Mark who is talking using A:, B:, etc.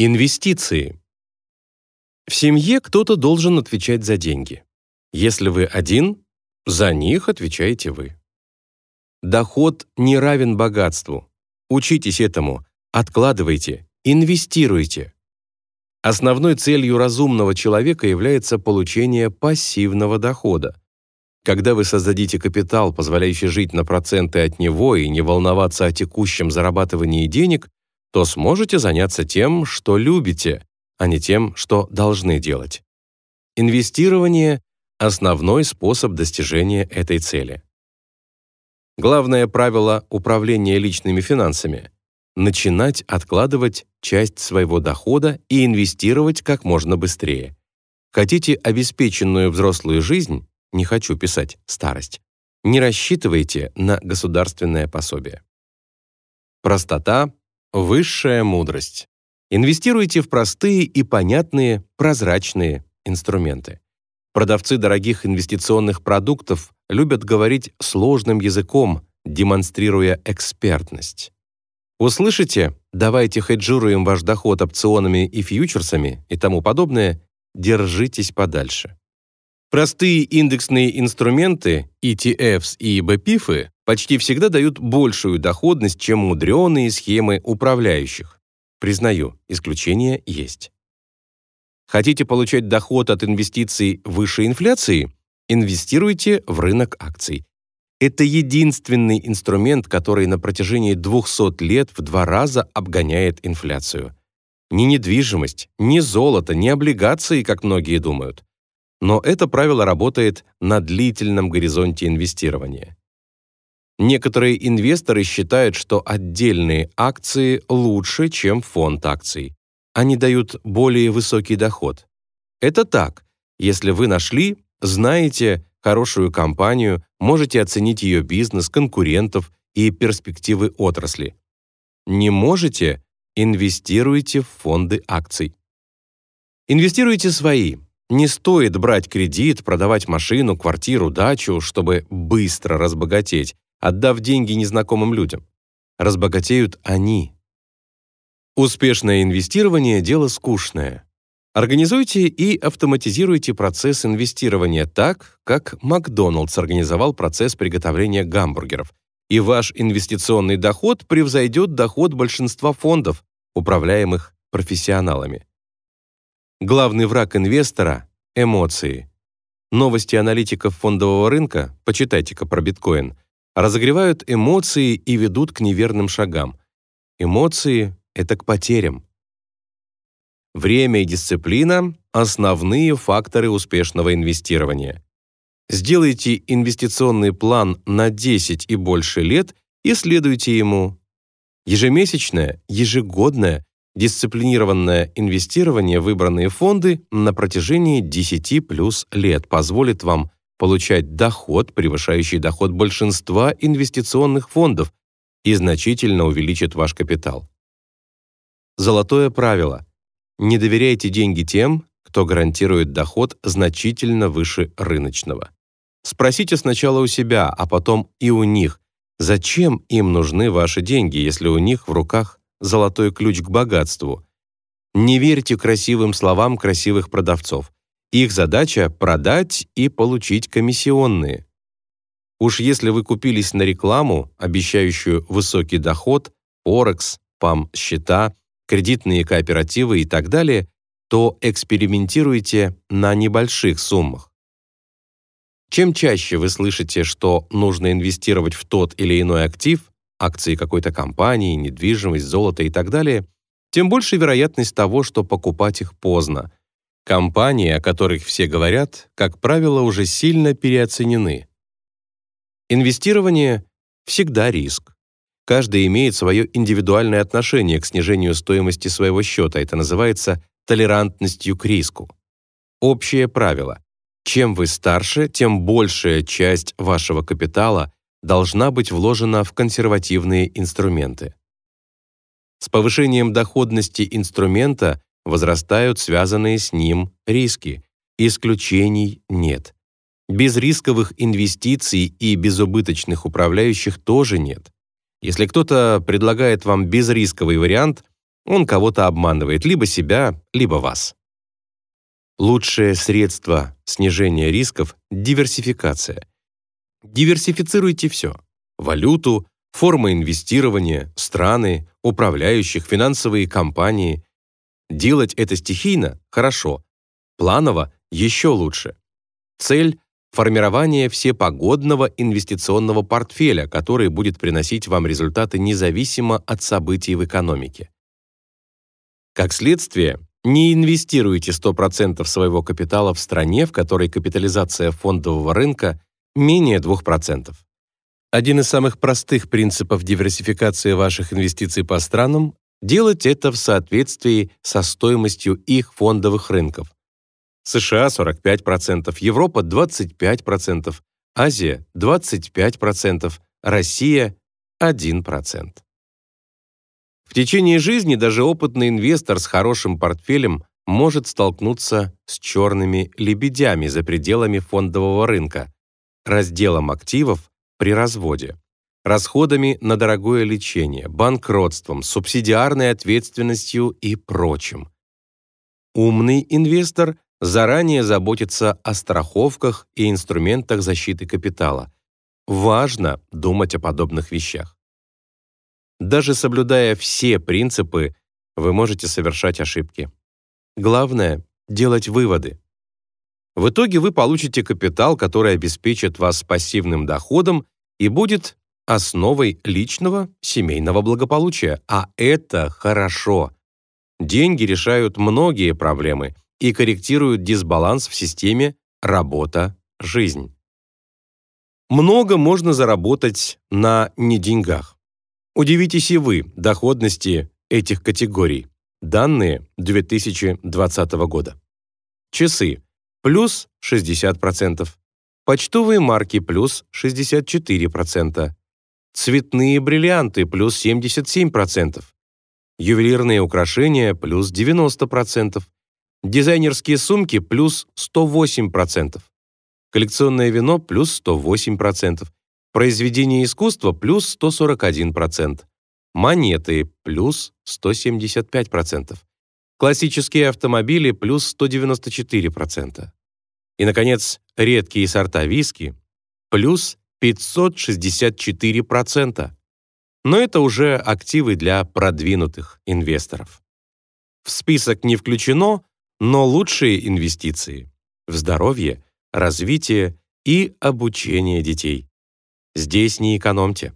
A: Инвестиции. В семье кто-то должен отвечать за деньги. Если вы один, за них отвечаете вы. Доход не равен богатству. Учитесь этому, откладывайте, инвестируйте. Основной целью разумного человека является получение пассивного дохода. Когда вы создадите капитал, позволяющий жить на проценты от него и не волноваться о текущем зарабатывании денег, то сможете заняться тем, что любите, а не тем, что должны делать. Инвестирование – основной способ достижения этой цели. Главное правило управления личными финансами – начинать откладывать часть своего дохода и инвестировать как можно быстрее. Хотите обеспеченную взрослую жизнь, не хочу писать старость, не рассчитывайте на государственное пособие. Простота Высшая мудрость. Инвестируйте в простые и понятные, прозрачные инструменты. Продавцы дорогих инвестиционных продуктов любят говорить сложным языком, демонстрируя экспертность. Услышите «давайте хеджируем ваш доход опционами и фьючерсами» и тому подобное, держитесь подальше. Простые индексные инструменты, ETFs и BPIF почти всегда дают большую доходность, чем мудреные схемы управляющих. Признаю, исключения есть. Хотите получать доход от инвестиций выше инфляции? Инвестируйте в рынок акций. Это единственный инструмент, который на протяжении 200 лет в два раза обгоняет инфляцию. Ни недвижимость, ни золото, ни облигации, как многие думают. Но это правило работает на длительном горизонте инвестирования. Некоторые инвесторы считают, что отдельные акции лучше, чем фонд акций. Они дают более высокий доход. Это так. Если вы нашли, знаете хорошую компанию, можете оценить ее бизнес, конкурентов и перспективы отрасли. Не можете – инвестируйте в фонды акций. Инвестируйте свои, не стоит брать кредит, продавать машину, квартиру, дачу, чтобы быстро разбогатеть, отдав деньги незнакомым людям. Разбогатеют они. Успешное инвестирование – дело скучное. Организуйте и автоматизируйте процесс инвестирования так, как Макдоналдс организовал процесс приготовления гамбургеров, и ваш инвестиционный доход превзойдет доход большинства фондов, управляемых профессионалами. Главный враг инвестора – эмоции. Новости аналитиков фондового рынка, почитайте-ка про биткоин, разогревают эмоции и ведут к неверным шагам. Эмоции – это к потерям. Время и дисциплина – основные факторы успешного инвестирования. Сделайте инвестиционный план на 10 и больше лет и следуйте ему. Ежемесячное, ежегодное, Дисциплинированное инвестирование в выбранные фонды на протяжении 10 плюс лет позволит вам получать доход, превышающий доход большинства инвестиционных фондов и значительно увеличит ваш капитал. Золотое правило. Не доверяйте деньги тем, кто гарантирует доход значительно выше рыночного. Спросите сначала у себя, а потом и у них, зачем им нужны ваши деньги, если у них в руках золотой ключ к богатству. Не верьте красивым словам красивых продавцов. Их задача — продать и получить комиссионные. Уж если вы купились на рекламу, обещающую высокий доход, Форекс, ПАМ-счета, кредитные кооперативы и так далее, то экспериментируйте на небольших суммах. Чем чаще вы слышите, что нужно инвестировать в тот или иной актив, акции какой-то компании, недвижимость, золото и так далее, тем больше вероятность того, что покупать их поздно. Компании, о которых все говорят, как правило, уже сильно переоценены. Инвестирование – всегда риск. Каждый имеет свое индивидуальное отношение к снижению стоимости своего счета. Это называется толерантностью к риску. Общее правило. Чем вы старше, тем большая часть вашего капитала должна быть вложена в консервативные инструменты. С повышением доходности инструмента возрастают связанные с ним риски. Исключений нет. Безрисковых инвестиций и безубыточных управляющих тоже нет. Если кто-то предлагает вам безрисковый вариант, он кого-то обманывает, либо себя, либо вас. Лучшее средство снижения рисков – диверсификация. Диверсифицируйте все – валюту, формы инвестирования, страны, управляющих, финансовые компании. Делать это стихийно – хорошо, планово – еще лучше. Цель – формирование всепогодного инвестиционного портфеля, который будет приносить вам результаты независимо от событий в экономике. Как следствие, не инвестируйте 100% своего капитала в стране, в которой капитализация фондового рынка менее 2%. Один из самых простых принципов диверсификации ваших инвестиций по странам – делать это в соответствии со стоимостью их фондовых рынков. США 45%, Европа 25%, Азия 25%, Россия 1%. В течение жизни даже опытный инвестор с хорошим портфелем может столкнуться с черными лебедями за пределами фондового рынка, разделом активов при разводе, расходами на дорогое лечение, банкротством, субсидиарной ответственностью и прочим. Умный инвестор заранее заботится о страховках и инструментах защиты капитала. Важно думать о подобных вещах. Даже соблюдая все принципы, вы можете совершать ошибки. Главное — делать выводы. В итоге вы получите капитал, который обеспечит вас пассивным доходом и будет основой личного семейного благополучия. А это хорошо. Деньги решают многие проблемы и корректируют дисбаланс в системе работа-жизнь. Много можно заработать на неденьгах. Удивитесь и вы доходности этих категорий. Данные 2020 года. Часы – плюс 60%. Почтовые марки – плюс 64%. Цветные бриллианты – плюс 77%. Ювелирные украшения – плюс 90%. Дизайнерские сумки – плюс 108%. Коллекционное вино – плюс 108%. Произведение искусства плюс 141%. Монеты плюс 175%. Классические автомобили плюс 194%. И, наконец, редкие сорта виски плюс 564%. Но это уже активы для продвинутых инвесторов. В список не включено, но лучшие инвестиции в здоровье, развитие и обучение детей. Здесь не экономьте.